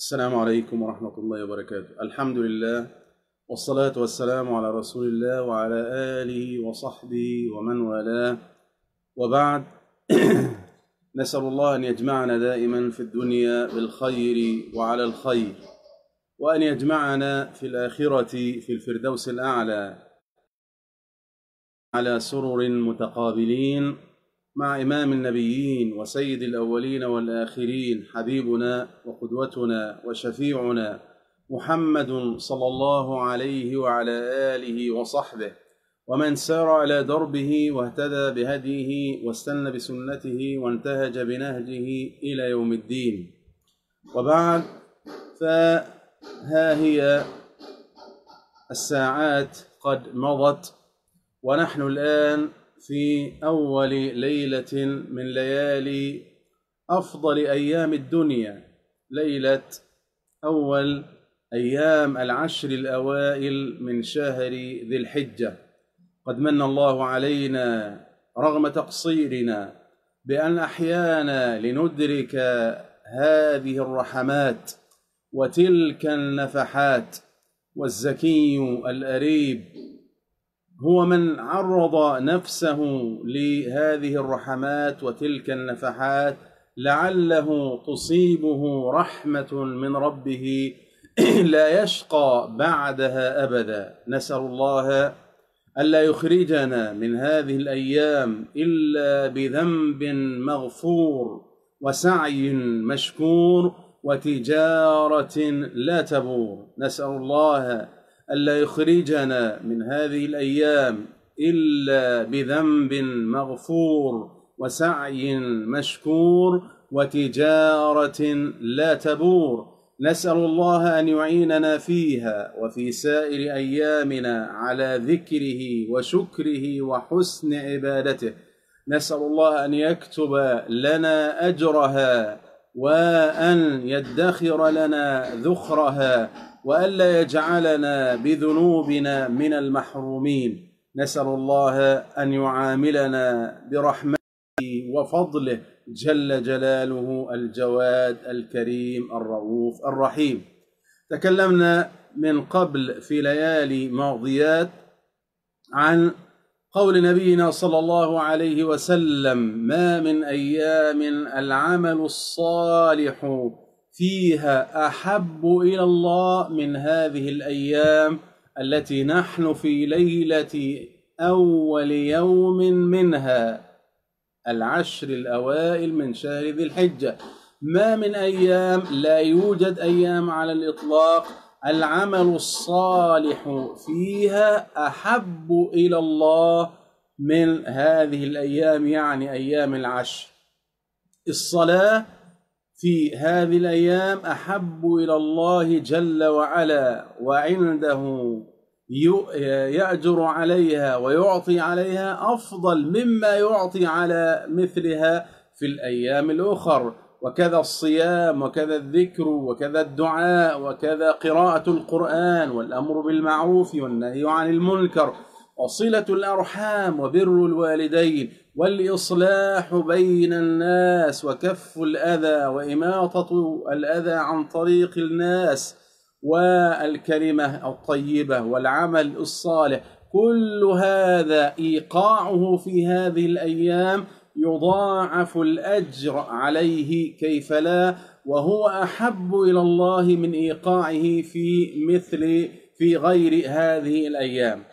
السلام عليكم ورحمة الله وبركاته. الحمد لله والصلاة والسلام على رسول الله وعلى آله وصحبه ومن والاه. وبعد نسأل الله أن يجمعنا دائما في الدنيا بالخير وعلى الخير وأن يجمعنا في الآخرة في الفردوس الأعلى على سرر متقابلين. مع إمام النبيين وسيد الأولين والآخرين حبيبنا وقدوتنا وشفيعنا محمد صلى الله عليه وعلى آله وصحبه ومن سار على دربه واهتدى بهديه واستنى بسنته وانتهج بنهجه إلى يوم الدين. وبعد فها هي الساعات قد مضت ونحن الآن في أول ليلة من ليالي أفضل أيام الدنيا. ليلة أول أيام العشر الأوائل من شهر ذي الحجة. قد من الله علينا رغم تقصيرنا بأن أحيانا لندرك هذه الرحمات وتلك النفحات والزكي الأريب هو من عرض نفسه لهذه الرحمات وتلك النفحات لعله تصيبه رحمة من ربه لا يشقى بعدها أبدا. نسأل الله ألا يخرجنا من هذه الأيام إلا بذنب مغفور وسعي مشكور وتجارة لا تبور. نسأل الله ألا يخرجنا من هذه الأيام إلا بذنب مغفور وسعي مشكور وتجارة لا تبور. نسأل الله أن يعيننا فيها وفي سائر أيامنا على ذكره وشكره وحسن عبادته. نسأل الله أن يكتب لنا أجرها وأن يدخر لنا ذخرها وألا يجعلنا بذنوبنا من المحرومين. نسأل الله أن يعاملنا برحمته وفضله. جل جلاله الجواد الكريم الرؤوف الرحيم. تكلمنا من قبل في ليالي ماضيات عن قول نبينا صلى الله عليه وسلم ما من أيام العمل الصالح فيها أحب إلى الله من هذه الأيام التي نحن في ليلة أول يوم منها العشر الأوائل من شهر ذي الحجة. ما من أيام لا يوجد أيام على الإطلاق. العمل الصالح فيها أحب إلى الله من هذه الأيام يعني أيام العشر. الصلاة في هذه الأيام أحب إلى الله جل وعلا وعنده يأجر عليها ويعطي عليها أفضل مما يعطي على مثلها في الأيام الأخر. وكذا الصيام وكذا الذكر وكذا الدعاء وكذا قراءة القرآن والأمر بالمعروف والنهي عن المنكر وصلة الأرحام وبر الوالدين. والإصلاح بين الناس وكف الأذى وإماطة الأذى عن طريق الناس والكلمة الطيبة والعمل الصالح. كل هذا إيقاعه في هذه الأيام يضاعف الأجر عليه كيف لا وهو أحب إلى الله من إيقاعه في مثل في غير هذه الأيام.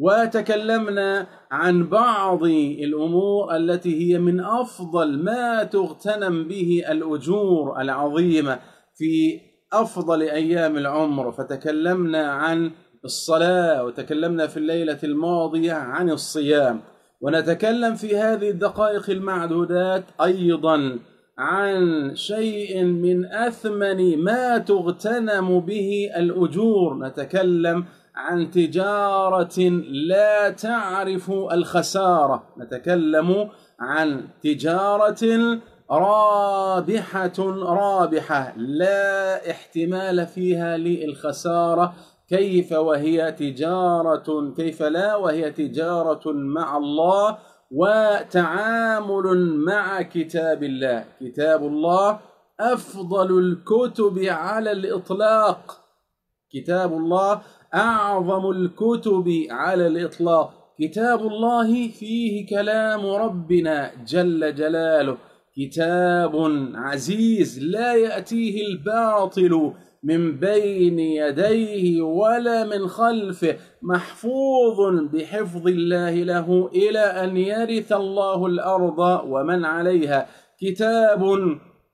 وتكلمنا عن بعض الأمور التي هي من أفضل ما تغتنم به الأجور العظيمة في أفضل أيام العمر. فتكلمنا عن الصلاة وتكلمنا في الليلة الماضية عن الصيام. ونتكلم في هذه الدقائق المعدودات أيضا عن شيء من أثمن ما تغتنم به الأجور. نتكلم عن تجارة لا تعرف الخسارة. نتكلم عن تجارة رابحة رابحة لا احتمال فيها للخسارة. كيف وهي تجارة؟ كيف لا وهي تجارة مع الله وتعامل مع كتاب الله. كتاب الله أفضل الكتب على الإطلاق. كتاب الله أعظم الكتب على الإطلاق. كتاب الله فيه كلام ربنا جل جلاله. كتاب عزيز لا يأتيه الباطل من بين يديه ولا من خلفه. محفوظ بحفظ الله له إلى أن يرث الله الأرض ومن عليها. كتاب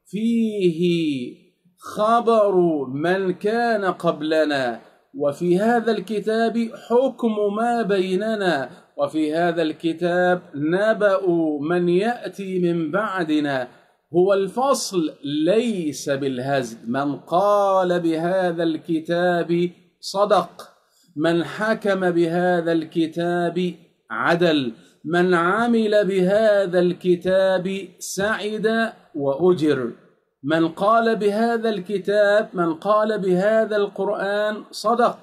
فيه خبر من كان قبلنا. وفي هذا الكتاب حكم ما بيننا وفي هذا الكتاب نبأ من يأتي من بعدنا. هو الفصل ليس بالهزل. من قال بهذا الكتاب صدق. من حكم بهذا الكتاب عدل. من عمل بهذا الكتاب سعد وأجر. من قال بهذا الكتاب من قال بهذا القرآن صدق.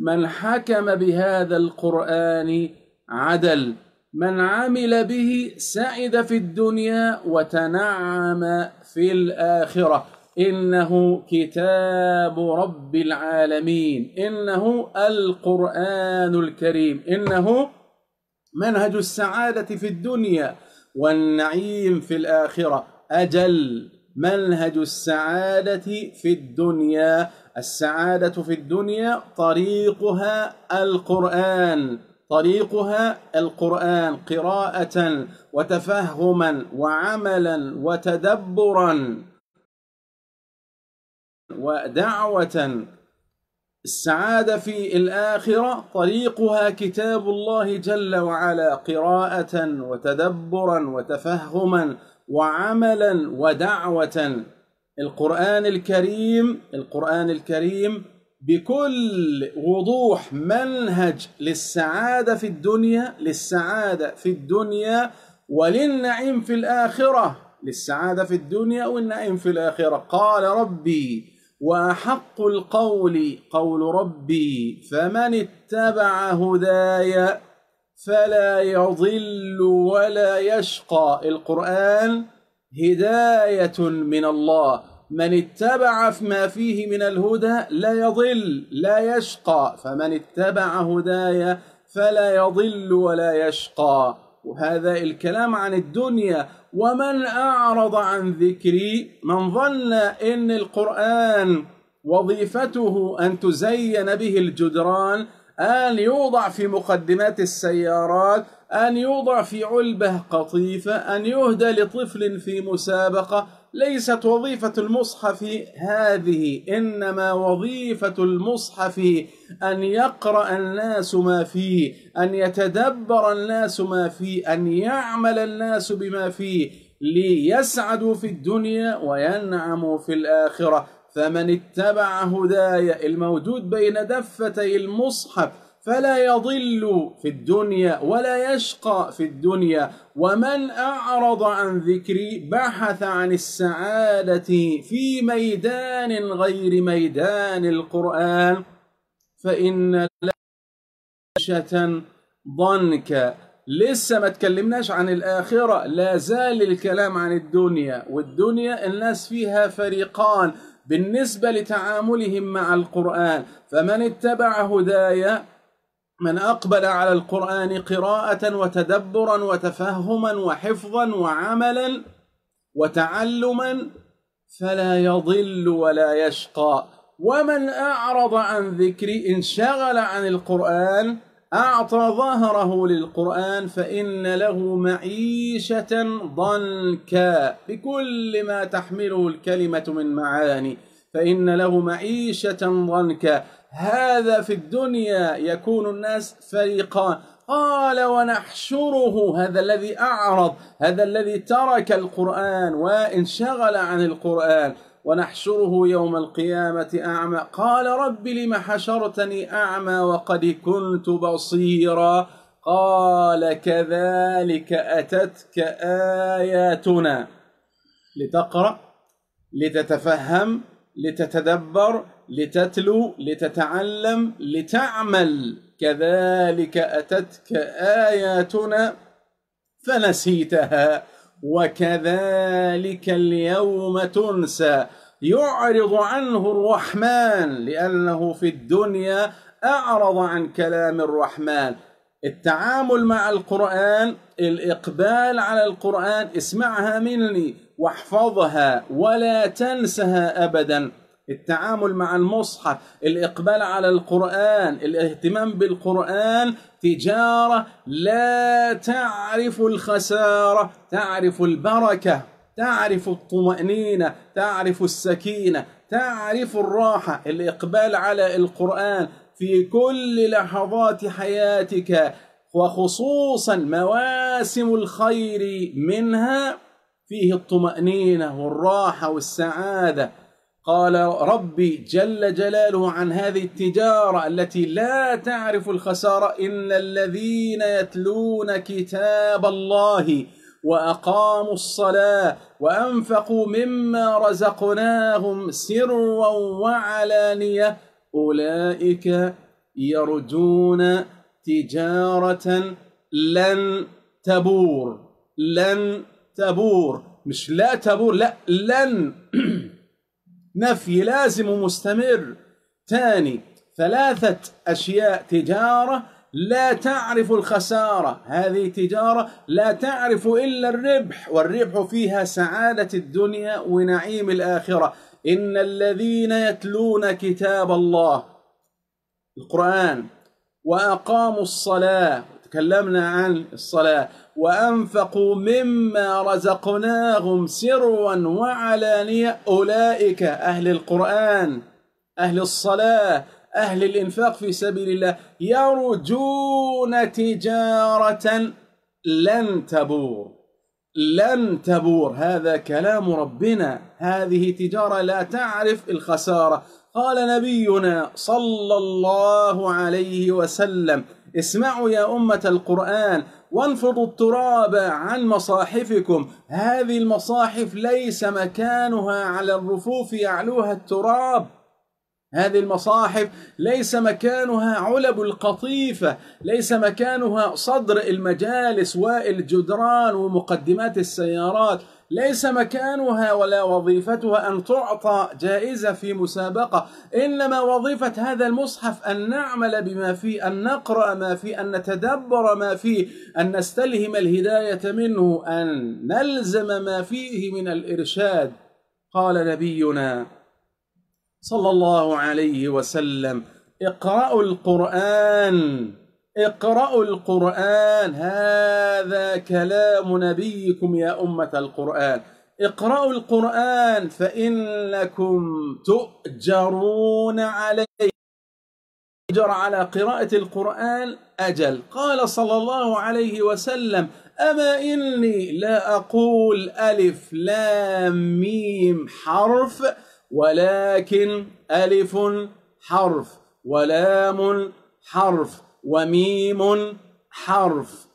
من حكم بهذا القرآن عدل. من عمل به سعد في الدنيا وتنعم في الآخرة. إنه كتاب رب العالمين. إنه القرآن الكريم. إنه منهج السعادة في الدنيا والنعيم في الآخرة. أجل. منهج السعادة في الدنيا. السعادة في الدنيا طريقها القرآن. طريقها القرآن قراءة وتفهما وعملا وتدبرا ودعوة. السعادة في الآخرة طريقها كتاب الله جل وعلا قراءة وتدبرا وتفهما وعملا ودعوة. القرآن الكريم القرآن الكريم بكل وضوح منهج للسعادة في الدنيا للسعادة في الدنيا وللنعيم في الآخرة. للسعادة في الدنيا والنعيم في الآخرة. قال ربي وأحق القول قول ربي فمن اتبع هداي فلا يضل ولا يشقى. القرآن هداية من الله. من اتبع ما فيه من الهدى لا يضل لا يشقى. فمن اتبع هداي فلا يضل ولا يشقى. وهذا الكلام عن الدنيا. ومن أعرض عن ذكري من ظن إن القرآن وظيفته أن تزين به الجدران أن يوضع في مقدمات السيارات أن يوضع في علبة قطيفة أن يهدى لطفل في مسابقة. ليست وظيفة المصحف هذه إنما وظيفة المصحف أن يقرأ الناس ما فيه أن يتدبر الناس ما فيه أن يعمل الناس بما فيه. ليسعدوا في الدنيا وينعموا في الآخرة. فمن اتبع هداي الموجود بين دفتي المصحف فلا يضل في الدنيا ولا يشقى في الدنيا. ومن أعرض عن ذكري بحث عن السعادة في ميدان غير ميدان القرآن فإن لشة ضنك. لسه ما تكلمناش عن الآخرة لا زال الكلام عن الدنيا والدنيا الناس فيها فريقان. بالنسبة لتعاملهم مع القرآن فمن اتبع هدايا من أقبل على القرآن قراءة وتدبرا وتفهما وحفظا وعملا وتعلما فلا يضل ولا يشقى. ومن أعرض عن ذكري انشغل عن القرآن أعطى ظهره للقرآن فإن له معيشة ضنكا. بكل ما تحمله الكلمة من معاني فإن له معيشة ضنكا. هذا في الدنيا يكون الناس فريقان قال ونحشره هذا الذي أعرض هذا الذي ترك القرآن وانشغل عن القرآن. ونحشره يوم القيامة أعمى. قال رب لم حشرتني أعمى وقد كنت بصيرا. قال كذلك أتتك آياتنا. لتقرأ لتتفهم لتتدبر لتتلو لتتعلم لتعمل. كذلك أتتك آياتنا فنسيتها. وكذلك اليوم تنسى. يعرض عنه الرحمن لأنه في الدنيا أعرض عن كلام الرحمن. التعامل مع القرآن الإقبال على القرآن اسمعها مني واحفظها ولا تنسها أبدا. التعامل مع المصحف الإقبال على القرآن الاهتمام بالقرآن تجارة لا تعرف الخسارة تعرف البركة تعرف الطمأنينة تعرف السكينة تعرف الراحة الإقبال على القرآن في كل لحظات حياتك وخصوصا مواسم الخير منها فيه الطمأنينة والراحة والسعادة. قال ربي جل جلاله عن هذه التجارة التي لا تعرف الخسارة إن الذين يتلون كتاب الله وأقاموا الصلاة وأنفقوا مما رزقناهم سرا وعلانية أولئك يرجون تجارة لن تبور لن تبور مش لا تبور لا لن نفي لازم ومستمر ثاني ثلاثة أشياء تجارة لا تعرف الخسارة. هذه تجارة لا تعرف إلا الربح والربح فيها سعادة الدنيا ونعيم الآخرة. إن الذين يتلون كتاب الله القرآن وأقاموا الصلاة تكلمنا عن الصلاة. وأنفقوا مما رزقناهم سرا وعلانية. أولئك أهل القرآن أهل الصلاة أهل الإنفاق في سبيل الله يرجون تجارة لن تبور. لن تبور. هذا كلام ربنا. هذه تجارة لا تعرف الخسارة. قال نبينا صلى الله عليه وسلم اسمعوا يا أمة القرآن وانفضوا التراب عن مصاحفكم. هذه المصاحف ليس مكانها على الرفوف يعلوها التراب. هذه المصاحف ليس مكانها علب القطيفة ليس مكانها صدر المجالس والجدران ومقدمات السيارات. ليس مكانها ولا وظيفتها أن تعطى جائزة في مسابقة إنما وظيفة هذا المصحف أن نعمل بما فيه أن نقرأ ما فيه أن نتدبر ما فيه أن نستلهم الهداية منه أن نلزم ما فيه من الإرشاد. قال نبينا صلى الله عليه وسلم اقرأوا القرآن. اقرأوا القرآن. هذا كلام نبيكم يا أمة القرآن. اقرأوا القرآن فإنكم تؤجرون عليه. أجر على قراءة القرآن أجل. قال صلى الله عليه وسلم أما إني لا أقول ألف لام ميم حرف ولكن ألف حرف ولام حرف. وميم حرف.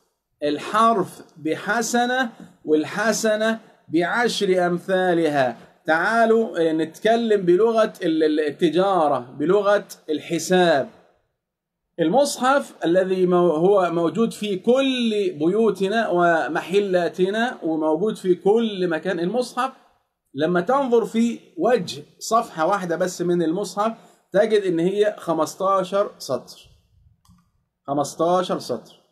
الحرف بحسنة والحسنة بعشر أمثالها. تعالوا نتكلم بلغة التجارة بلغة الحساب. المصحف الذي هو موجود في كل بيوتنا ومحلاتنا وموجود في كل مكان. المصحف لما تنظر في وجه صفحة واحدة بس من المصحف تجد إن هي 15 سطر. 15 سطر.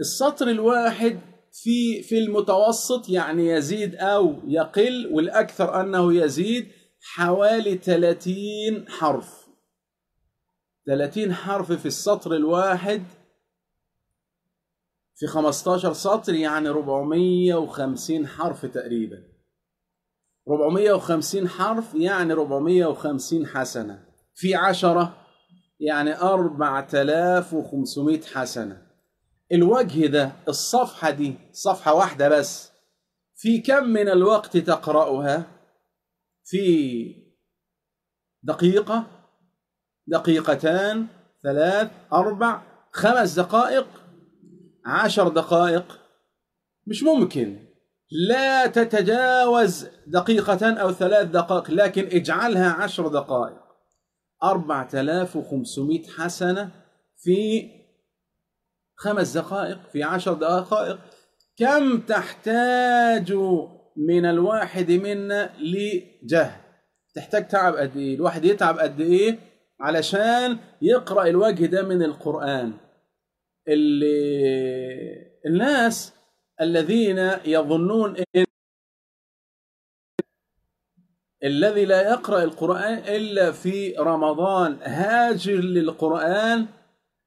السطر الواحد في في المتوسط يعني يزيد أو يقل والأكثر أنه يزيد حوالي 30 حرف. 30 حرف في السطر الواحد في 15 سطر يعني 450 حرف تقريبا. 450 حرف يعني 450 حسنة. في عشرة يعني 4500 حسنة. الوجه ده الصفحة دي صفحة واحدة بس. في كم من الوقت تقرأها؟ في دقيقة دقيقتان ثلاث أربع خمس دقائق عشر دقائق. مش ممكن. لا تتجاوز دقيقة أو ثلاث دقائق لكن اجعلها عشر دقائق. أربعة آلاف وخمسمائة حسنة في خمس دقائق في عشر دقائق. كم تحتاج من الواحد منا لجهد تحتاج تعب قد إيه؟ الواحد يتعب قد إيه؟ علشان يقرأ الوجه ده من القرآن. اللي الناس الذين يظنون إن الذي لا يقرأ القرآن إلا في رمضان. هاجر للقرآن.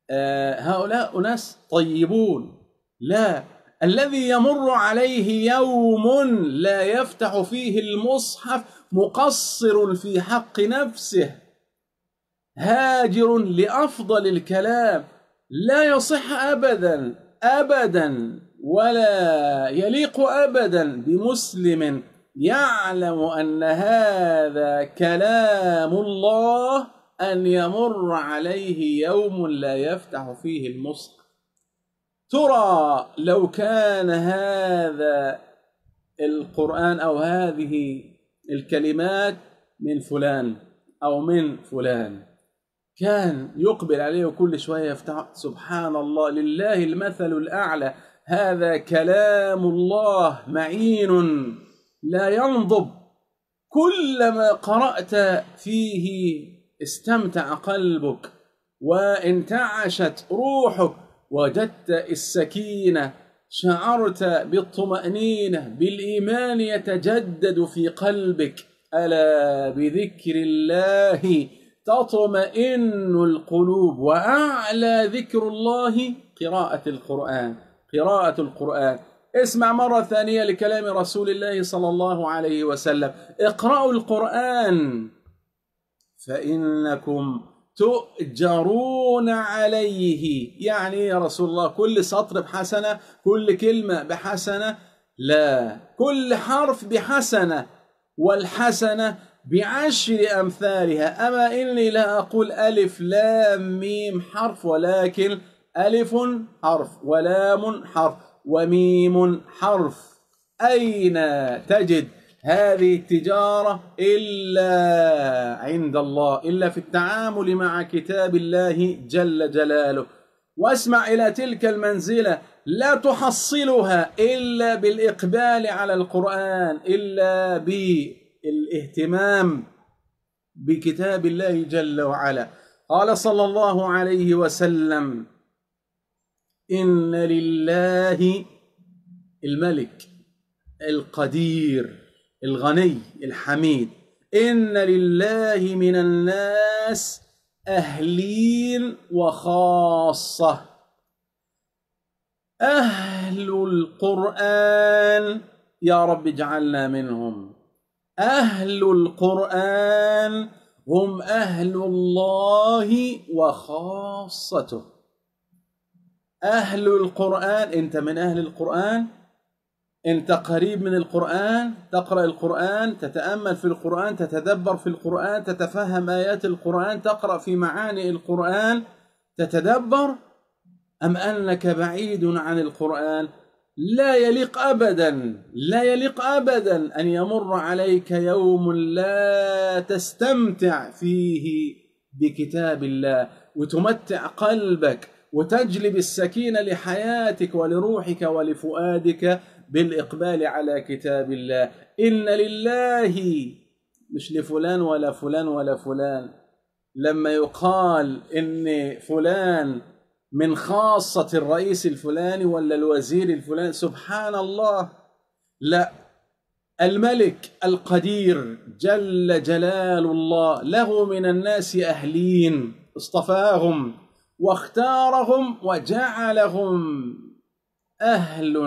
آه، هؤلاء أناس طيبون. لا. الذي يمر عليه يوم لا يفتح فيه المصحف مقصر في حق نفسه. هاجر لأفضل الكلام. لا يصح أبدا أبدا ولا يليق أبدا بمسلم. يعلم أن هذا كلام الله أن يمر عليه يوم لا يفتح فيه المصحف. ترى لو كان هذا القرآن أو هذه الكلمات من فلان أو من فلان كان يقبل عليه كل شوية يفتح. سبحان الله لله المثل الأعلى. هذا كلام الله معين. لا ينضب. كلما قرأت فيه استمتع قلبك وانتعشت روحك وجدت السكينة شعرت بالطمأنينة بالإيمان يتجدد في قلبك. ألا بذكر الله تطمئن القلوب وأعلى ذكر الله قراءة القرآن. قراءة القرآن. اسمع مرة ثانية لكلام رسول الله صلى الله عليه وسلم. اقرأوا القرآن. فإنكم تؤجرون عليه. يعني يا رسول الله كل سطر بحسنة كل كلمة بحسنة لا. كل حرف بحسنة والحسنة بعشر أمثالها. أما إني لا أقول ألف لام ميم حرف ولكن ألف حرف ولام حرف. وميم حرف. أين تجد هذه التجارة إلا عند الله إلا في التعامل مع كتاب الله جل جلاله. واسمع إلى تلك المنزلة لا تحصلها إلا بالإقبال على القرآن إلا بالإهتمام بكتاب الله جل وعلا. قال صلى الله عليه وسلم إن لله الملك القدير الغني الحميد. إن لله من الناس أهلين وخاصة. أهل القرآن يا رب اجعلنا منهم. أهل القرآن هم أهل الله وخاصته. أهل القرآن أنت من أهل القرآن؟ أنت قريب من القرآن؟ تقرأ القرآن تتأمل في القرآن تتدبر في القرآن تتفهم آيات القرآن تقرأ في معاني القرآن تتدبر؟ أم أنك بعيد عن القرآن؟ لا يليق أبدا لا يليق أبدا أن يمر عليك يوم لا تستمتع فيه بكتاب الله وتمتع قلبك وتجلب السكينة لحياتك ولروحك ولفؤادك بالإقبال على كتاب الله. إن لله مش لفلان ولا فلان ولا فلان. لما يقال إن فلان من خاصة الرئيس الفلاني ولا الوزير الفلاني سبحان الله. لا الملك القدير جل جلال الله له من الناس أهلين اصطفاهم. واختارهم وجعلهم أهل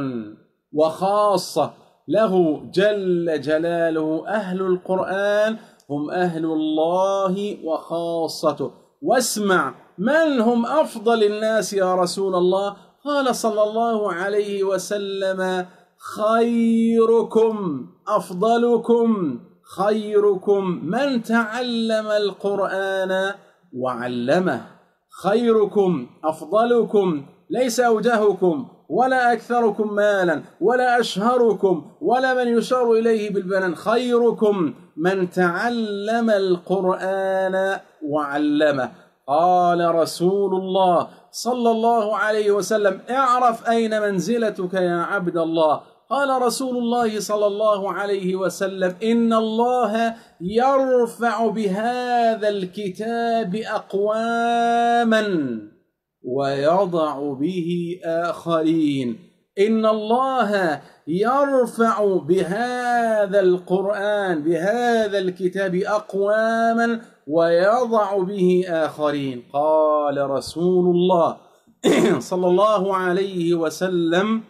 وخاصة. له جل جلاله أهل القرآن هم أهل الله وخاصته. واسمع من هم أفضل الناس يا رسول الله؟ قال صلى الله عليه وسلم خيركم أفضلكم خيركم من تعلم القرآن وعلمه. خيركم أفضلكم ليس أوجهكم ولا أكثركم مالا ولا أشهركم ولا من يشار إليه بالبنان. خيركم من تعلم القرآن وعلمه. قال رسول الله صلى الله عليه وسلم اعرف أين منزلتك يا عبد الله. قال رسول الله صلى الله عليه وسلم إن الله يرفع بهذا الكتاب أقواما ويضع به آخرين. إن الله يرفع بهذا القرآن بهذا الكتاب أقواما ويضع به آخرين. قال رسول الله صلى الله عليه وسلم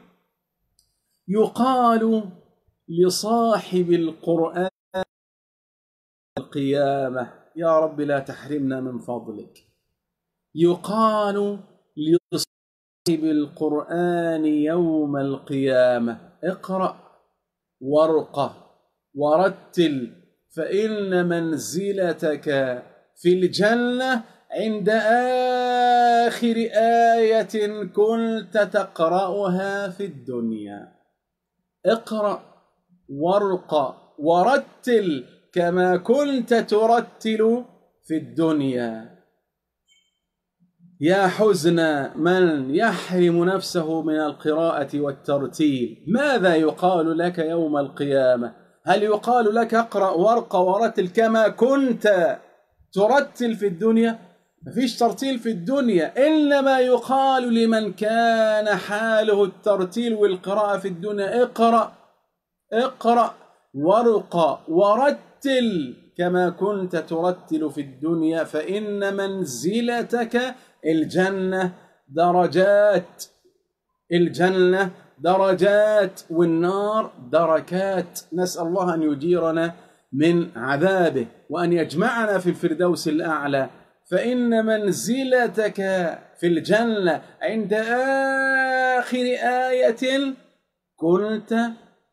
يقال لصاحب القرآن القيامة يا رب لا تحرمنا من فضلك. يقال لصاحب القرآن يوم القيامة اقرأ وارقى ورتل فإن منزلتك في الجنة عند آخر آية كنت تقرأها في الدنيا. اقرأ وارقى ورتل كما كنت ترتل في الدنيا. يا حزن من يحرم نفسه من القراءة والترتيل؟ ماذا يقال لك يوم القيامة؟ هل يقال لك اقرأ وارقى ورتل كما كنت ترتل في الدنيا؟ مفيش ترتيل في الدنيا إنما يقال لمن كان حاله الترتيل والقراءة في الدنيا. اقرأ اقرأ وارقى ورتل كما كنت ترتل في الدنيا فإن منزلتك الجنة درجات الجنة درجات والنار دركات. نسأل الله أن يجيرنا من عذابه وأن يجمعنا في الفردوس الأعلى. فإن منزلتك في الجنة عند آخر آية كنت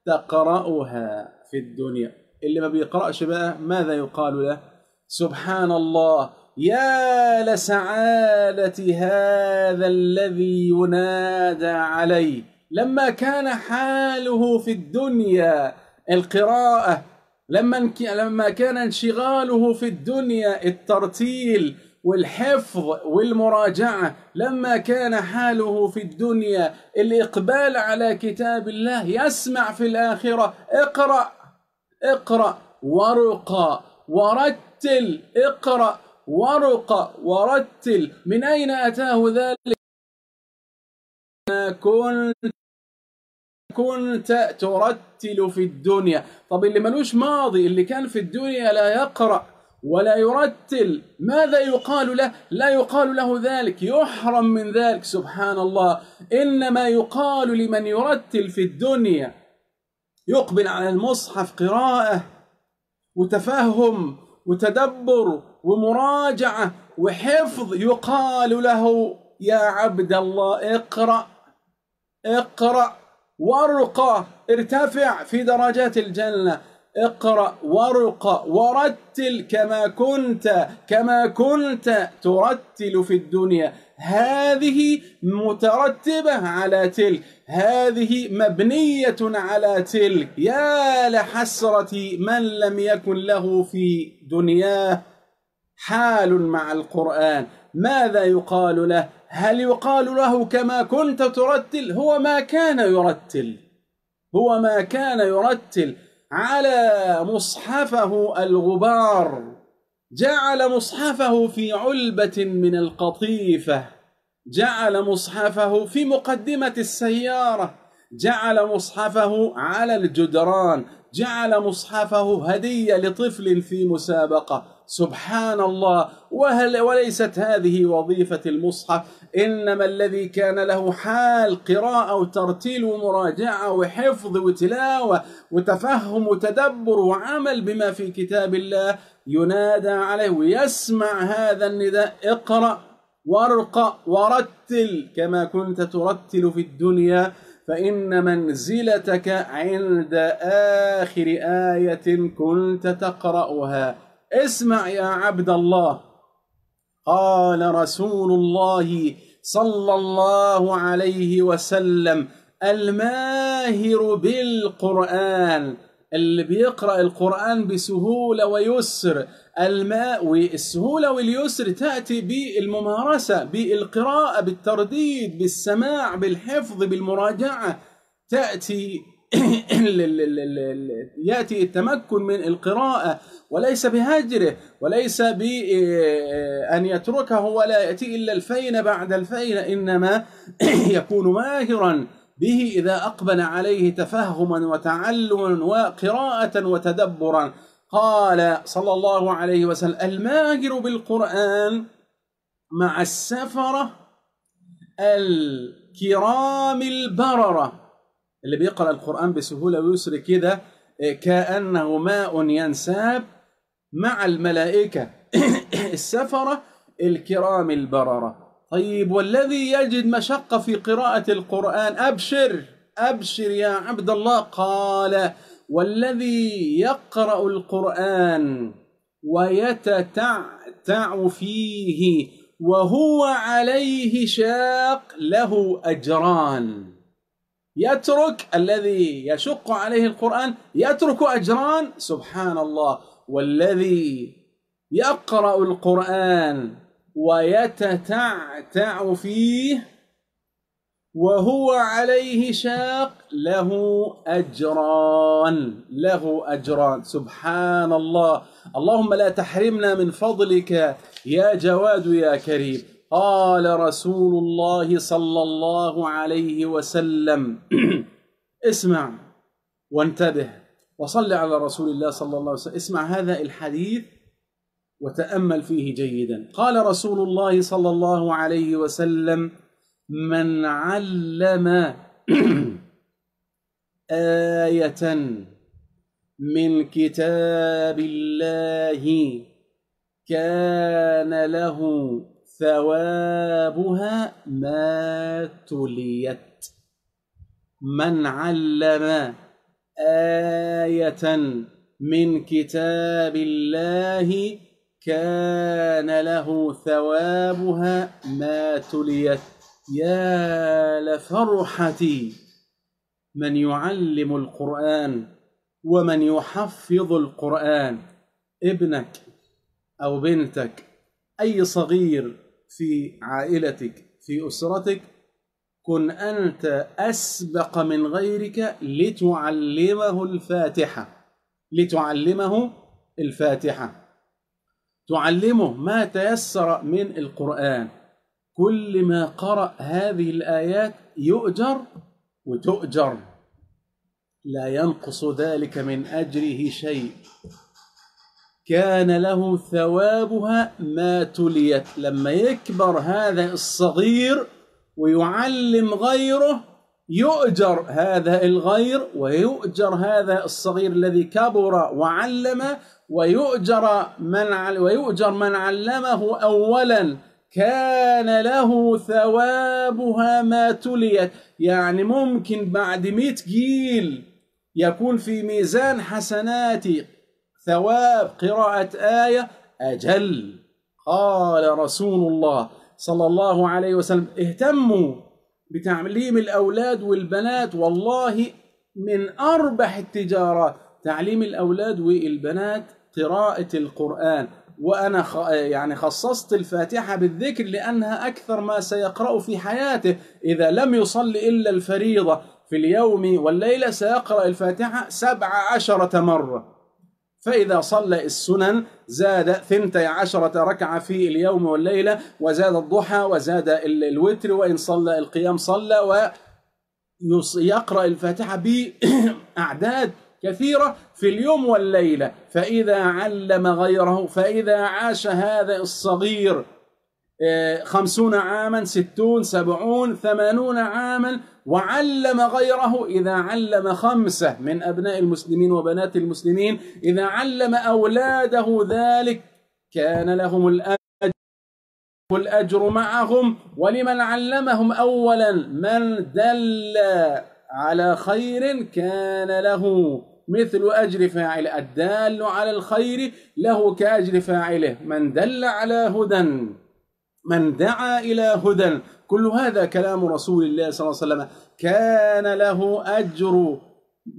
تقرأها في الدنيا. اللي ما بيقرأش بقى ماذا يقال له؟ سبحان الله يا لسعادة هذا الذي ينادى عليه لما كان حاله في الدنيا القراءة لما لما كان انشغاله في الدنيا الترتيل والحفظ والمراجعة لما كان حاله في الدنيا. الإقبال على كتاب الله يسمع في الآخرة اقرأ اقرأ ورقى ورتل اقرأ ورقى ورتل. من أين أتاه ذلك؟ كنت كنت ترتل في الدنيا. طب اللي ملوش ماضي اللي كان في الدنيا لا يقرأ. ولا يرتل. ماذا يقال له؟ لا يقال له ذلك. يحرم من ذلك. سبحان الله إنما يقال لمن يرتل في الدنيا. يقبل على المصحف قراءة وتفهم وتدبر ومراجعة وحفظ. يقال له يا عبد الله اقرأ اقرأ وارقى ارتفع في درجات الجنة. اقرأ وارقى ورتل كما كنت كما كنت ترتل في الدنيا. هذه مترتبة على تلك. هذه مبنية على تلك. يا لحسرة من لم يكن له في دنياه حال مع القرآن. ماذا يقال له؟ هل يقال له كما كنت ترتل؟ هو ما كان يرتل. هو ما كان يرتل. على مصحفه الغبار جعل مصحفه في علبة من القطيفة جعل مصحفه في مقدمة السيارة جعل مصحفه على الجدران جعل مصحفه هدية لطفل في مسابقة. سبحان الله. وهل وليست هذه وظيفة المصحف؟ إنما الذي كان له حال قراءة وترتيل ومراجعة وحفظ وتلاوة وتفهم وتدبر وعمل بما في كتاب الله ينادى عليه ويسمع هذا النداء اقرأ وارقى ورتل كما كنت ترتل في الدنيا فإن منزلتك عند آخر آية كنت تقرأها. اسمع يا عبد الله. قال رسول الله صلى الله عليه وسلم الماهر بالقرآن. اللي بيقرأ القرآن بسهولة ويسر. الماء والسهولة واليسر تأتي بالممارسة بالقراءة بالترديد بالسماع بالحفظ بالمراجعة. تأتي يأتي التمكن من القراءة وليس بهجره وليس بان يتركه ولا يأتي إلا الفين بعد الفين إنما يكون ماهرا به إذا أقبل عليه تفهما وتعلما وقراءة وتدبرا. قال صلى الله عليه وسلم الماهر بالقرآن مع السفرة الكرام البررة. اللي بيقرأ القرآن بسهولة ويسر كده إيه، كأنه ماء ينساب مع الملائكة. السفرة الكرام البررة. طيب والذي يجد مشقة في قراءة القرآن؟ أبشر أبشر يا عبد الله. قال والذي يقرأ القرآن ويتتعتع فيه وهو عليه شاق له أجران. يترك الذي يشق عليه القرآن يترك أجران. سبحان الله والذي يقرأ القرآن ويتتعتع فيه وهو عليه شاق له أجران له أجران. سبحان الله اللهم لا تحرمنا من فضلك يا جواد يا كريم. قال رسول الله صلى الله عليه وسلم. اسمع وانتبه وصل على رسول الله صلى الله عليه وسلم. اسمع هذا الحديث وتأمل فيه جيدا. قال رسول الله صلى الله عليه وسلم من علم آية من كتاب الله كان له ثوابها ما تليت. من علم آية من كتاب الله كان له ثوابها ما تليت. يا لفرحتي من يعلم القرآن ومن يحفظ القرآن ابنك أو بنتك أي صغير في عائلتك في أسرتك كن أنت أسبق من غيرك لتعلمه الفاتحة. لتعلمه الفاتحة. تعلمه ما تيسر من القرآن. كل ما قرأ هذه الآيات يؤجر وتؤجر. لا ينقص ذلك من أجره شيء. كان له ثوابها ما تليت. لما يكبر هذا الصغير ويعلم غيره يؤجر هذا الغير ويؤجر هذا الصغير الذي كبر وعلم ويؤجر من ويؤجر من علمه اولا. كان له ثوابها ما تليت. يعني ممكن بعد مئة جيل يكون في ميزان حسناتي. ثواب قراءة آية أجل. قال رسول الله صلى الله عليه وسلم اهتموا بتعليم الأولاد والبنات والله من أربح التجارات تعليم الأولاد والبنات قراءة القرآن. وأنا يعني خصصت الفاتحة بالذكر لأنها أكثر ما سيقرأ في حياته. إذا لم يصلي إلا الفريضة في اليوم والليلة سيقرأ الفاتحة سبع عشرة مرة. فإذا صلى السنن زاد ثنتي عشرة ركعة في اليوم والليلة وزاد الضحى وزاد الوتر وإن صلى القيام صلى ويقرأ الفاتحة بأعداد كثيرة في اليوم والليلة. فإذا علم غيره فإذا عاش هذا الصغير خمسون عاما ستون سبعون ثمانون عاما. وعلم غيره إذا علم خمسة من أبناء المسلمين وبنات المسلمين. إذا علم أولاده ذلك كان لهم الأجر الأجر معهم. ولمن علمهم أولا؟ من دل على خير كان له. مثل أجر فاعل الدال على الخير له كأجر فاعله. من دل على هدى. من دعا إلى هدى. كل هذا كلام رسول الله صلى الله عليه وسلم. كان له أجر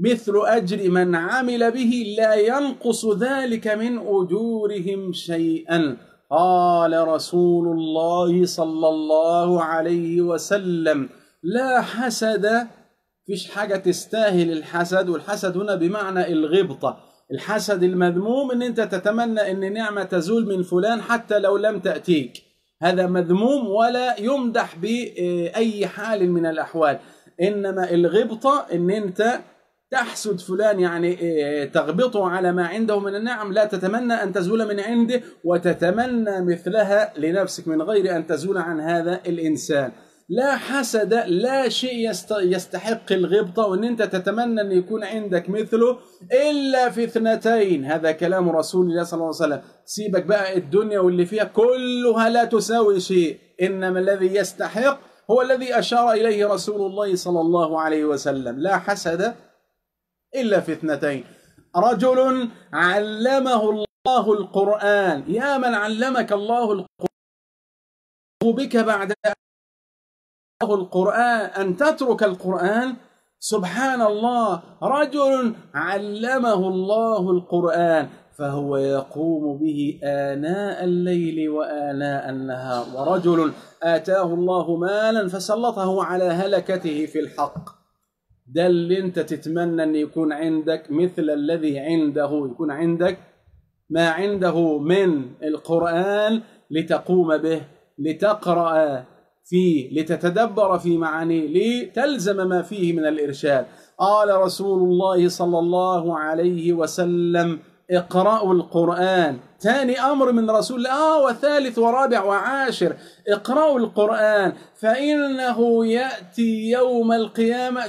مثل أجر من عمل به لا ينقص ذلك من أجورهم شيئا. قال رسول الله صلى الله عليه وسلم لا حسد. فيش حاجة تستاهل الحسد والحسد هنا بمعنى الغبطة. الحسد المذموم إن أنت تتمنى إن نعمة تزول من فلان حتى لو لم تأتيك. هذا مذموم ولا يمدح بأي حال من الأحوال. إنما الغبطة إن أنت تحسد فلان يعني تغبطه على ما عنده من النعم لا تتمنى أن تزول من عنده وتتمنى مثلها لنفسك من غير أن تزول عن هذا الإنسان. لا حسد لا شيء يستحق الغبطة وإن أنت تتمنى أن يكون عندك مثله إلا في اثنتين. هذا كلام رسول الله صلى الله عليه وسلم. سيبك بقى الدنيا واللي فيها كلها لا تساوي شيء. إنما الذي يستحق هو الذي أشار إليه رسول الله صلى الله عليه وسلم. لا حسد إلا في اثنتين. رجل علمه الله القرآن. يا من علمك الله القرآن. بك بعد القرآن أن تترك القرآن؟ سبحان الله رجل علمه الله القرآن فهو يقوم به آناء الليل وآناء النهار ورجل آتاه الله مالا فسلطه على هلكته في الحق. ده اللي أنت تتمنى أن يكون عندك مثل الذي عنده يكون عندك ما عنده من القرآن لتقوم به لتقرأ. فيه لتتدبر في معانيه لتلزم ما فيه من الإرشاد. قال رسول الله صلى الله عليه وسلم اقرأوا القرآن. ثاني أمر من رسول الله آه وثالث ورابع وعاشر. اقرأوا القرآن فإنه يأتي يوم القيامة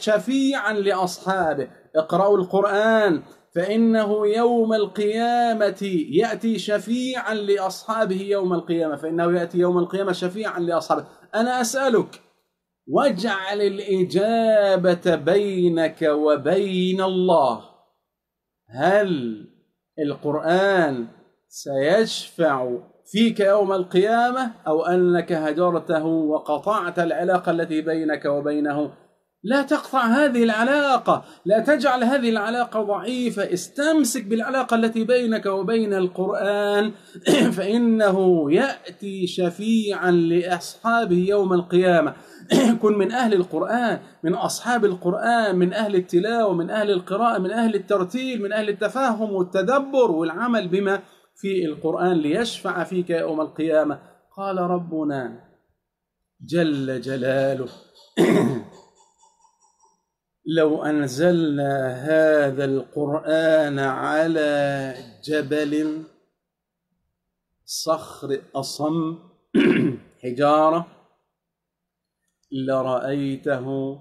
شفيعا لأصحابه. اقرأوا القرآن. فإنه يوم القيامة يأتي شفيعا لأصحابه يوم القيامة. فإنه يأتي يوم القيامة شفيعا لأصحابه. أنا أسألك واجعل الإجابة بينك وبين الله. هل القرآن سيشفع فيك يوم القيامة أو أنك هجرته وقطعت العلاقة التي بينك وبينه؟ لا تقطع هذه العلاقة لا تجعل هذه العلاقة ضعيفة. استمسك بالعلاقة التي بينك وبين القرآن. فإنه يأتي شفيعا لأصحابه يوم القيامة. كن من أهل القرآن من أصحاب القرآن من أهل التلاوة من أهل القراءة من أهل الترتيل من أهل التفهم والتدبر والعمل بما في القرآن ليشفع فيك يوم القيامة. قال ربنا جل جلاله. لو أنزلنا هذا القرآن على جبل صخر أصم حجارة لرأيته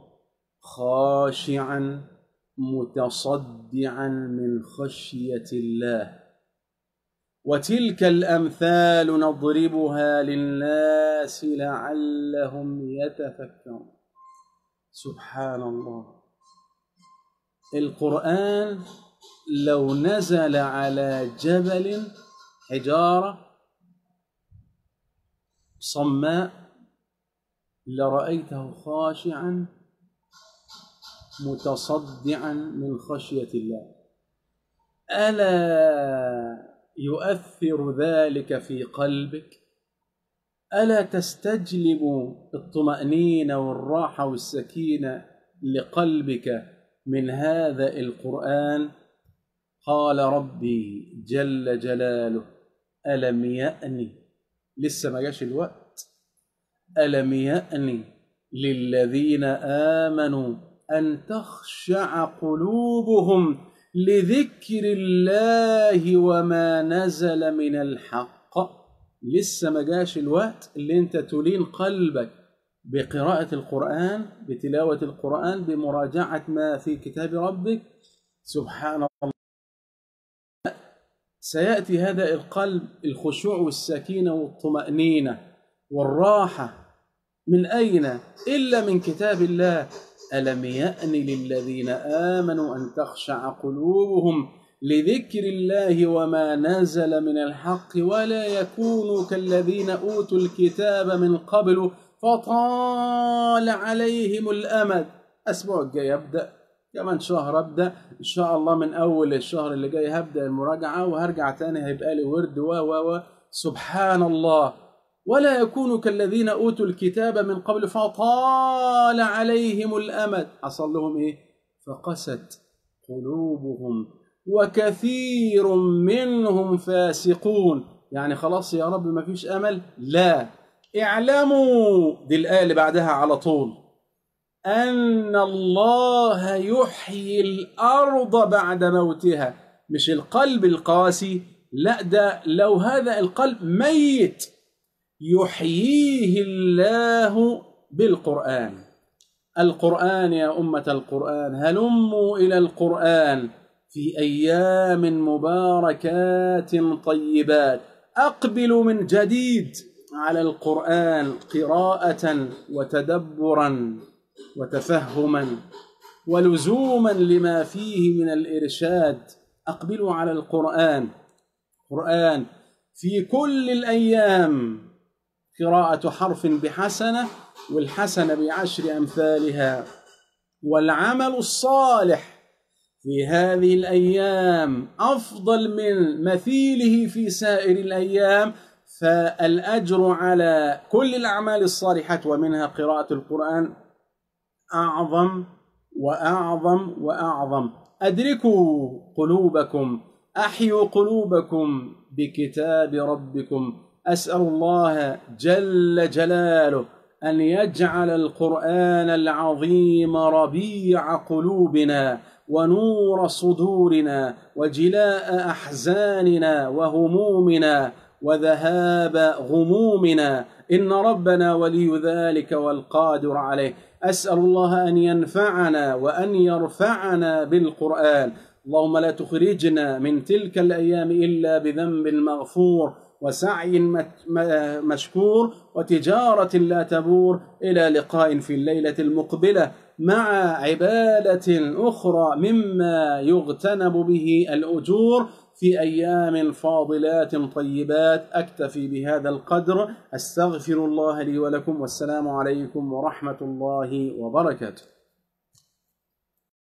خاشعا متصدعا من خشية الله. وتلك الأمثال نضربها للناس لعلهم يتفكرون. سبحان الله. القرآن لو نزل على جبل حجارة صماء لرأيته خاشعا متصدعا من خشية الله. ألا يؤثر ذلك في قلبك؟ ألا تستجلب الطمأنينة والراحة والسكينة لقلبك؟ من هذا القرآن قال ربي جل جلاله ألم يأني؟ لسه ما جاش الوقت. ألم يأني للذين آمنوا أن تخشع قلوبهم لذكر الله وما نزل من الحق؟ لسه ما جاش الوقت اللي أنت تلين قلبك. بقراءة القرآن بتلاوة القرآن بمراجعة ما في كتاب ربك. سبحان الله. سيأتي هذا القلب الخشوع والسكينة والطمأنينة والراحة. من أين؟ إلا من كتاب الله. ألم يأن للذين آمنوا أن تخشع قلوبهم لذكر الله وما نزل من الحق ولا يكونوا كالذين أوتوا الكتاب من قبل فطال عليهم الأمد. أسبوع الجاي يبدأ كمان شهر أبدأ. إن شاء الله من أول الشهر اللي جاي هبدأ المراجعة وهرجع تاني. هيبقى لي ورد و و و. سبحان الله. ولا يكونوا كالذين أوتوا الكتاب من قبل فطال عليهم الأمد. حصل لهم إيه؟ فقست قلوبهم وكثير منهم فاسقون. يعني خلاص يا رب ما فيش أمل؟ لا. اعلموا دي الايه اللي بعدها على طول. أن الله يحيي الأرض بعد موتها. مش القلب القاسي. لا ده لو هذا القلب ميت يحييه الله بالقرآن. القرآن يا أمة القرآن هلموا إلى القرآن في أيام مباركات طيبات. أقبلوا من جديد. على القرآن قراءة وتدبرا وتفهما ولزوما لما فيه من الإرشاد. أقبلوا على القرآن. قرآن في كل الأيام قراءة حرف بحسنة والحسنه بعشر أمثالها. والعمل الصالح في هذه الأيام أفضل من مثيله في سائر الأيام. فالأجر على كل الأعمال الصالحه ومنها قراءة القرآن أعظم وأعظم وأعظم. أدركوا قلوبكم أحيوا قلوبكم بكتاب ربكم. أسأل الله جل جلاله أن يجعل القرآن العظيم ربيع قلوبنا ونور صدورنا وجلاء أحزاننا وهمومنا وذهاب غمومنا. إن ربنا ولي ذلك والقادر عليه. أسأل الله أن ينفعنا وأن يرفعنا بالقرآن. اللهم لا تخرجنا من تلك الأيام إلا بذنب مغفور وسعي مشكور وتجارة لا تبور. إلى لقاء في الليلة المقبلة مع عبادة أخرى مما يغتنم به الأجور. في أيام فاضلات طيبات أكتفي بهذا القدر أستغفر الله لي ولكم والسلام عليكم ورحمة الله وبركاته.